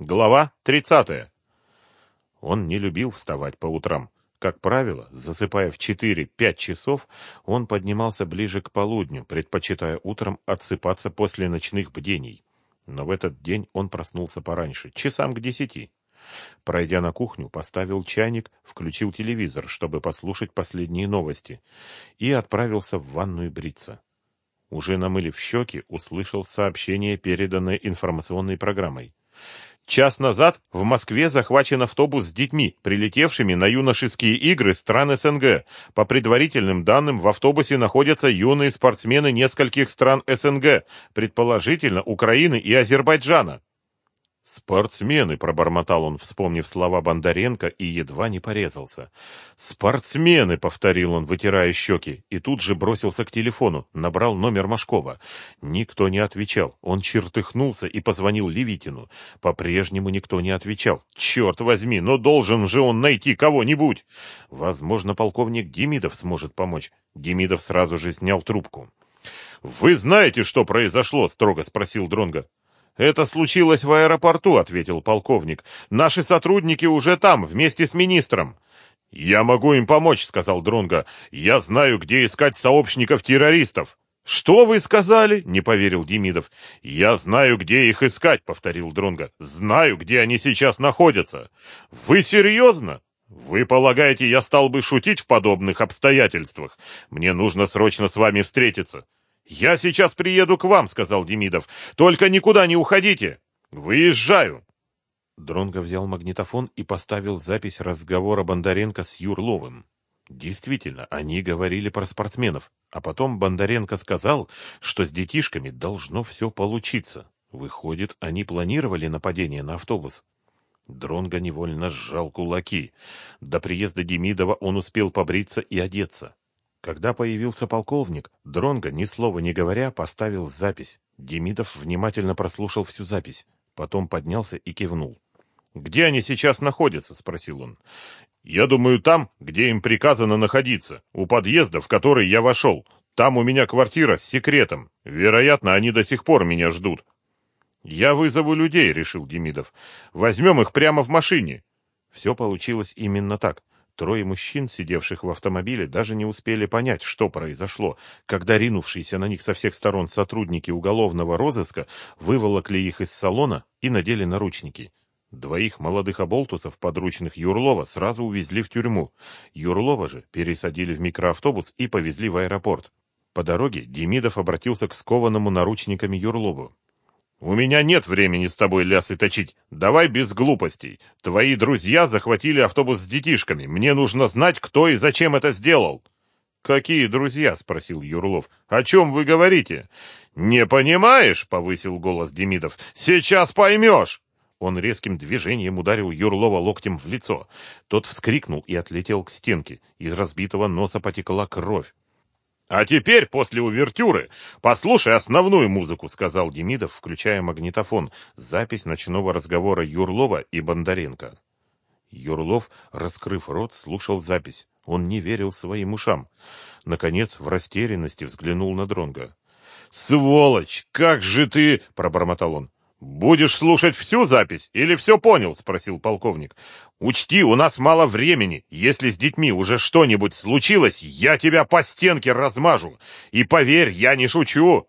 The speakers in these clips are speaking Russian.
Глава 30. Он не любил вставать по утрам. Как правило, засыпая в 4-5 часов, он поднимался ближе к полудню, предпочитая утром отсыпаться после ночных бдений. Но в этот день он проснулся пораньше, часам к десяти. Пройдя на кухню, поставил чайник, включил телевизор, чтобы послушать последние новости, и отправился в ванную бриться. Уже намылив щеки, услышал сообщение, переданное информационной программой. Час назад в Москве захвачен автобус с детьми, прилетевшими на юношеские игры стран СНГ. По предварительным данным, в автобусе находятся юные спортсмены нескольких стран СНГ, предположительно Украины и Азербайджана. «Спортсмены!» — пробормотал он, вспомнив слова Бондаренко, и едва не порезался. «Спортсмены!» — повторил он, вытирая щеки, и тут же бросился к телефону, набрал номер Машкова. Никто не отвечал. Он чертыхнулся и позвонил Левитину. По-прежнему никто не отвечал. «Черт возьми, но должен же он найти кого-нибудь!» Возможно, полковник Демидов сможет помочь. Демидов сразу же снял трубку. «Вы знаете, что произошло?» — строго спросил Дронга. «Это случилось в аэропорту», — ответил полковник. «Наши сотрудники уже там, вместе с министром». «Я могу им помочь», — сказал Дронга. «Я знаю, где искать сообщников террористов». «Что вы сказали?» — не поверил Демидов. «Я знаю, где их искать», — повторил Дронга. «Знаю, где они сейчас находятся». «Вы серьезно?» «Вы полагаете, я стал бы шутить в подобных обстоятельствах? Мне нужно срочно с вами встретиться». «Я сейчас приеду к вам», — сказал Демидов. «Только никуда не уходите! Выезжаю!» Дронго взял магнитофон и поставил запись разговора Бондаренко с Юрловым. Действительно, они говорили про спортсменов, а потом Бондаренко сказал, что с детишками должно все получиться. Выходит, они планировали нападение на автобус. Дронго невольно сжал кулаки. До приезда Демидова он успел побриться и одеться. Когда появился полковник, Дронго, ни слова не говоря, поставил запись. Демидов внимательно прослушал всю запись, потом поднялся и кивнул. «Где они сейчас находятся?» — спросил он. «Я думаю, там, где им приказано находиться, у подъезда, в который я вошел. Там у меня квартира с секретом. Вероятно, они до сих пор меня ждут». «Я вызову людей», — решил Демидов. «Возьмем их прямо в машине». Все получилось именно так. Трое мужчин, сидевших в автомобиле, даже не успели понять, что произошло, когда ринувшиеся на них со всех сторон сотрудники уголовного розыска выволокли их из салона и надели наручники. Двоих молодых оболтусов, подручных Юрлова, сразу увезли в тюрьму. Юрлова же пересадили в микроавтобус и повезли в аэропорт. По дороге Демидов обратился к скованному наручниками Юрлову. «У меня нет времени с тобой лясы точить. Давай без глупостей. Твои друзья захватили автобус с детишками. Мне нужно знать, кто и зачем это сделал». «Какие друзья?» — спросил Юрлов. «О чем вы говорите?» «Не понимаешь?» — повысил голос Демидов. «Сейчас поймешь!» Он резким движением ударил Юрлова локтем в лицо. Тот вскрикнул и отлетел к стенке. Из разбитого носа потекла кровь. «А теперь, после увертюры, послушай основную музыку», — сказал Демидов, включая магнитофон, запись ночного разговора Юрлова и Бондаренко. Юрлов, раскрыв рот, слушал запись. Он не верил своим ушам. Наконец, в растерянности взглянул на Дронга. «Сволочь! Как же ты...» — пробормотал он. «Будешь слушать всю запись или все понял?» — спросил полковник. «Учти, у нас мало времени. Если с детьми уже что-нибудь случилось, я тебя по стенке размажу. И поверь, я не шучу!»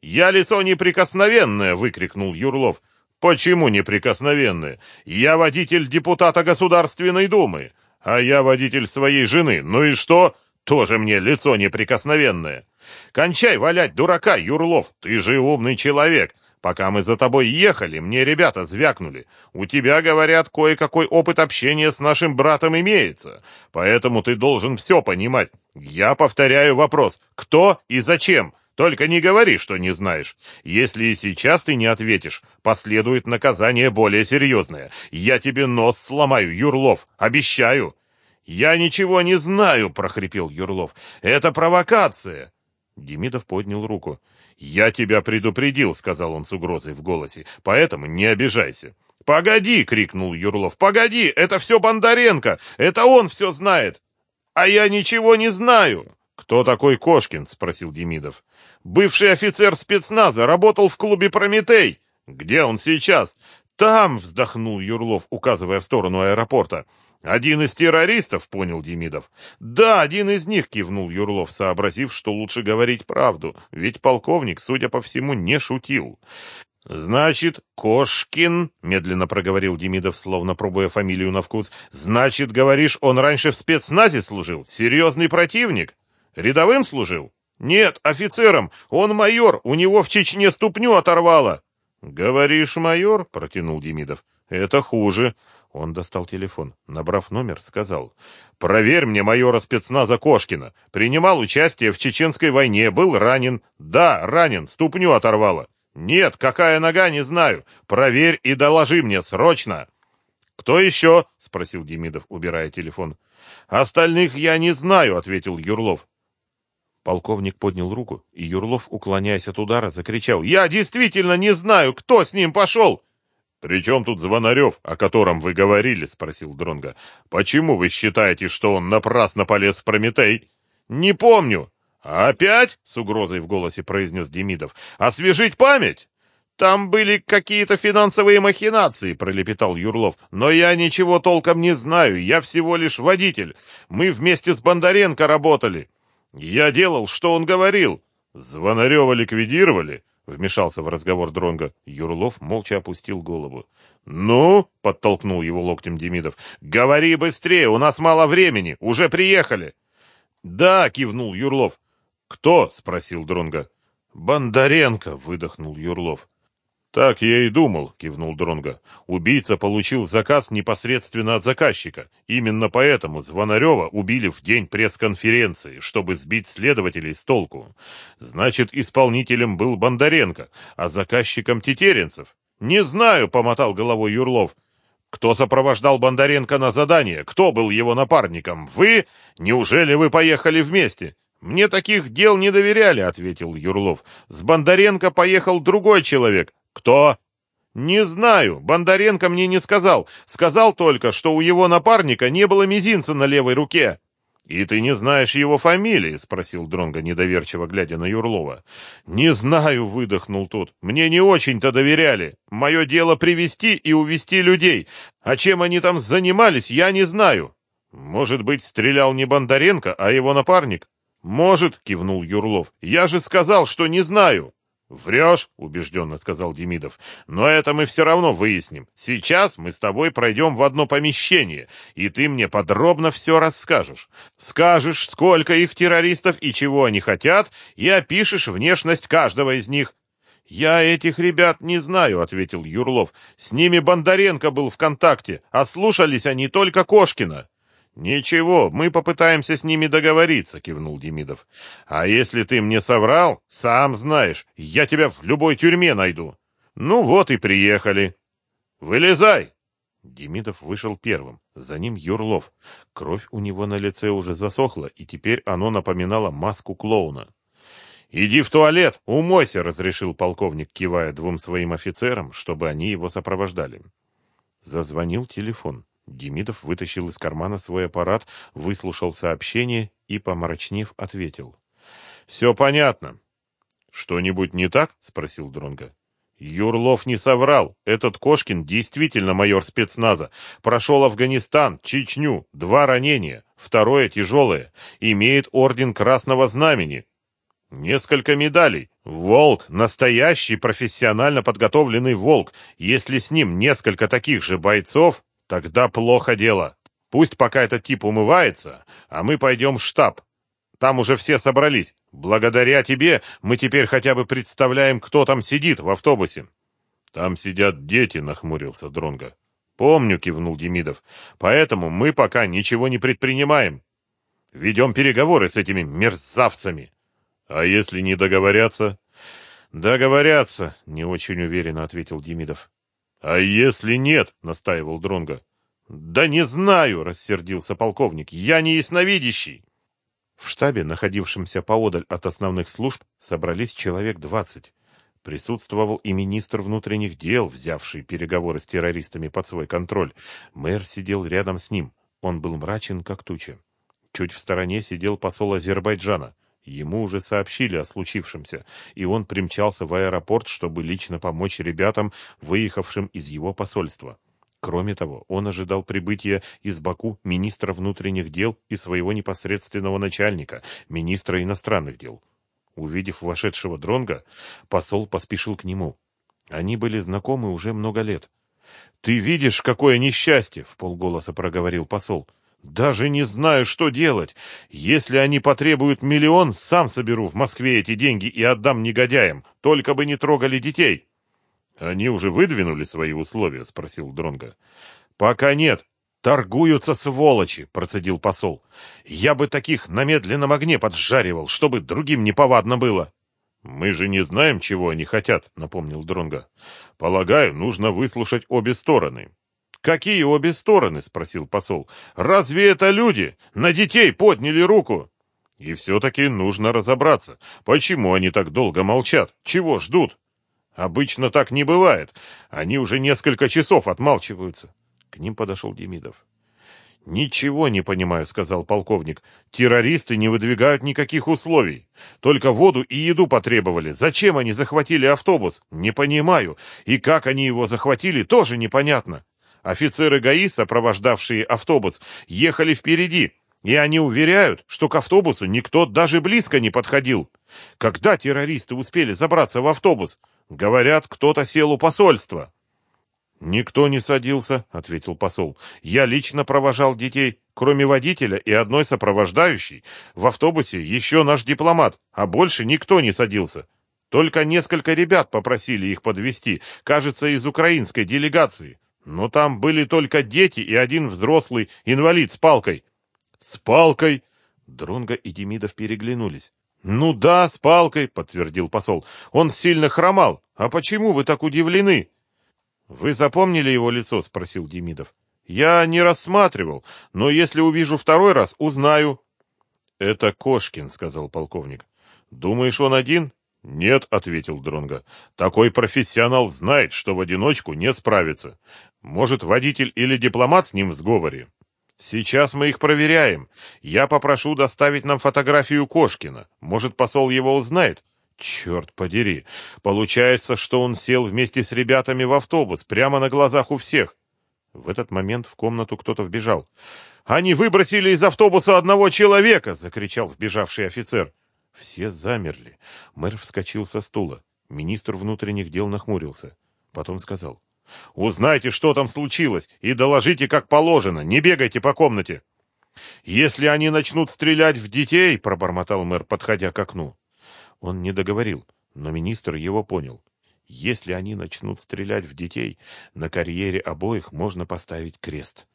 «Я лицо неприкосновенное!» — выкрикнул Юрлов. «Почему неприкосновенное? Я водитель депутата Государственной Думы, а я водитель своей жены. Ну и что? Тоже мне лицо неприкосновенное. Кончай валять дурака, Юрлов, ты же умный человек!» Пока мы за тобой ехали, мне ребята звякнули. У тебя, говорят, кое-какой опыт общения с нашим братом имеется. Поэтому ты должен все понимать. Я повторяю вопрос. Кто и зачем? Только не говори, что не знаешь. Если и сейчас ты не ответишь, последует наказание более серьезное. Я тебе нос сломаю, Юрлов. Обещаю. Я ничего не знаю, прохрипел Юрлов. Это провокация. Демидов поднял руку. «Я тебя предупредил», — сказал он с угрозой в голосе, — «поэтому не обижайся». «Погоди!» — крикнул Юрлов. «Погоди! Это все Бондаренко! Это он все знает!» «А я ничего не знаю!» «Кто такой Кошкин?» — спросил Демидов. «Бывший офицер спецназа, работал в клубе «Прометей». «Где он сейчас?» Там, вздохнул Юрлов, указывая в сторону аэропорта. Один из террористов, понял Демидов. Да, один из них, кивнул Юрлов, сообразив, что лучше говорить правду, ведь полковник, судя по всему, не шутил. «Значит, Кошкин», — медленно проговорил Демидов, словно пробуя фамилию на вкус, «значит, говоришь, он раньше в спецназе служил? Серьезный противник? Рядовым служил?» «Нет, офицером. Он майор, у него в Чечне ступню оторвало». «Говоришь, майор?» — протянул Демидов. «Это хуже». Он достал телефон. Набрав номер, сказал. «Проверь мне майора спецназа Кошкина. Принимал участие в Чеченской войне, был ранен. Да, ранен, ступню оторвало. Нет, какая нога, не знаю. Проверь и доложи мне, срочно!» «Кто еще?» — спросил Демидов, убирая телефон. «Остальных я не знаю», — ответил Юрлов. Полковник поднял руку, и Юрлов, уклоняясь от удара, закричал. «Я действительно не знаю, кто с ним пошел!» «При чем тут Звонарев, о котором вы говорили?» — спросил Дронга. «Почему вы считаете, что он напрасно полез в Прометей?» «Не помню. «Опять?» — с угрозой в голосе произнес Демидов. «Освежить память?» «Там были какие-то финансовые махинации», — пролепетал Юрлов. «Но я ничего толком не знаю, я всего лишь водитель. Мы вместе с Бондаренко работали. Я делал, что он говорил». «Звонарева ликвидировали?» — вмешался в разговор Дронга. Юрлов молча опустил голову. «Ну?» — подтолкнул его локтем Демидов. «Говори быстрее, у нас мало времени, уже приехали». «Да», — кивнул Юрлов. «Кто?» — спросил Дронга. «Бондаренко!» — выдохнул Юрлов. «Так я и думал», — кивнул Дронга. «Убийца получил заказ непосредственно от заказчика. Именно поэтому Звонарева убили в день пресс-конференции, чтобы сбить следователей с толку. Значит, исполнителем был Бондаренко, а заказчиком Тетеренцев. «Не знаю», — помотал головой Юрлов. «Кто сопровождал Бондаренко на задание? Кто был его напарником? Вы? Неужели вы поехали вместе?» «Мне таких дел не доверяли», — ответил Юрлов. «С Бондаренко поехал другой человек». «Кто?» «Не знаю. Бондаренко мне не сказал. Сказал только, что у его напарника не было мизинца на левой руке». «И ты не знаешь его фамилии?» — спросил Дронго, недоверчиво глядя на Юрлова. «Не знаю», — выдохнул тот. «Мне не очень-то доверяли. Мое дело привести и увести людей. А чем они там занимались, я не знаю». «Может быть, стрелял не Бондаренко, а его напарник?» «Может», — кивнул Юрлов. «Я же сказал, что не знаю». «Врешь», — убежденно сказал Демидов. «Но это мы все равно выясним. Сейчас мы с тобой пройдем в одно помещение, и ты мне подробно все расскажешь. Скажешь, сколько их террористов и чего они хотят, и опишешь внешность каждого из них». «Я этих ребят не знаю», — ответил Юрлов. «С ними Бондаренко был в контакте, а слушались они только Кошкина». «Ничего, мы попытаемся с ними договориться», — кивнул Демидов. «А если ты мне соврал, сам знаешь, я тебя в любой тюрьме найду». «Ну вот и приехали». «Вылезай!» Демидов вышел первым, за ним Юрлов. Кровь у него на лице уже засохла, и теперь оно напоминало маску клоуна. «Иди в туалет, умойся», — разрешил полковник, кивая двум своим офицерам, чтобы они его сопровождали. Зазвонил телефон. Демидов вытащил из кармана свой аппарат, выслушал сообщение и, помрачнев, ответил. «Все понятно». «Что-нибудь не так?» — спросил Дронга. Юрлов не соврал. Этот Кошкин действительно майор спецназа. Прошел Афганистан, Чечню, два ранения, второе тяжелое. Имеет орден Красного Знамени. Несколько медалей. Волк, настоящий профессионально подготовленный волк. Если с ним несколько таких же бойцов, Тогда плохо дело. Пусть пока этот тип умывается, а мы пойдем в штаб. Там уже все собрались. Благодаря тебе мы теперь хотя бы представляем, кто там сидит в автобусе. Там сидят дети, нахмурился Дронга. Помню, кивнул Демидов. Поэтому мы пока ничего не предпринимаем. Ведем переговоры с этими мерзавцами. А если не договорятся? Договорятся, не очень уверенно ответил Демидов. «А если нет?» — настаивал Дронга. «Да не знаю!» — рассердился полковник. «Я не ясновидящий!» В штабе, находившемся поодаль от основных служб, собрались человек двадцать. Присутствовал и министр внутренних дел, взявший переговоры с террористами под свой контроль. Мэр сидел рядом с ним. Он был мрачен, как туча. Чуть в стороне сидел посол Азербайджана. Ему уже сообщили о случившемся, и он примчался в аэропорт, чтобы лично помочь ребятам, выехавшим из его посольства. Кроме того, он ожидал прибытия из Баку министра внутренних дел и своего непосредственного начальника, министра иностранных дел. Увидев вошедшего Дронга, посол поспешил к нему. Они были знакомы уже много лет. «Ты видишь, какое несчастье!» — в полголоса проговорил посол. Даже не знаю, что делать. Если они потребуют миллион, сам соберу в Москве эти деньги и отдам негодяям, только бы не трогали детей. Они уже выдвинули свои условия, спросил Дронга. Пока нет. Торгуются сволочи, процедил посол. Я бы таких на медленном огне поджаривал, чтобы другим неповадно было. Мы же не знаем, чего они хотят, напомнил Дронга. Полагаю, нужно выслушать обе стороны. «Какие обе стороны?» — спросил посол. «Разве это люди? На детей подняли руку!» «И все-таки нужно разобраться, почему они так долго молчат, чего ждут?» «Обычно так не бывает. Они уже несколько часов отмалчиваются». К ним подошел Демидов. «Ничего не понимаю», — сказал полковник. «Террористы не выдвигают никаких условий. Только воду и еду потребовали. Зачем они захватили автобус? Не понимаю. И как они его захватили, тоже непонятно. Офицеры ГАИ, сопровождавшие автобус, ехали впереди, и они уверяют, что к автобусу никто даже близко не подходил. Когда террористы успели забраться в автобус? Говорят, кто-то сел у посольства. «Никто не садился», — ответил посол. «Я лично провожал детей. Кроме водителя и одной сопровождающей, в автобусе еще наш дипломат, а больше никто не садился. Только несколько ребят попросили их подвести, кажется, из украинской делегации. Но там были только дети и один взрослый инвалид с палкой. С палкой? Дронга и Демидов переглянулись. Ну да, с палкой, подтвердил посол. Он сильно хромал. А почему вы так удивлены? Вы запомнили его лицо, спросил Демидов. Я не рассматривал, но если увижу второй раз, узнаю. Это Кошкин, сказал полковник. Думаешь, он один? «Нет», — ответил Дронга. «Такой профессионал знает, что в одиночку не справится. Может, водитель или дипломат с ним в сговоре?» «Сейчас мы их проверяем. Я попрошу доставить нам фотографию Кошкина. Может, посол его узнает?» «Черт подери! Получается, что он сел вместе с ребятами в автобус, прямо на глазах у всех». В этот момент в комнату кто-то вбежал. «Они выбросили из автобуса одного человека!» — закричал вбежавший офицер. Все замерли. Мэр вскочил со стула. Министр внутренних дел нахмурился. Потом сказал. «Узнайте, что там случилось, и доложите, как положено. Не бегайте по комнате». «Если они начнут стрелять в детей», — пробормотал мэр, подходя к окну. Он не договорил, но министр его понял. Если они начнут стрелять в детей, на карьере обоих можно поставить крест.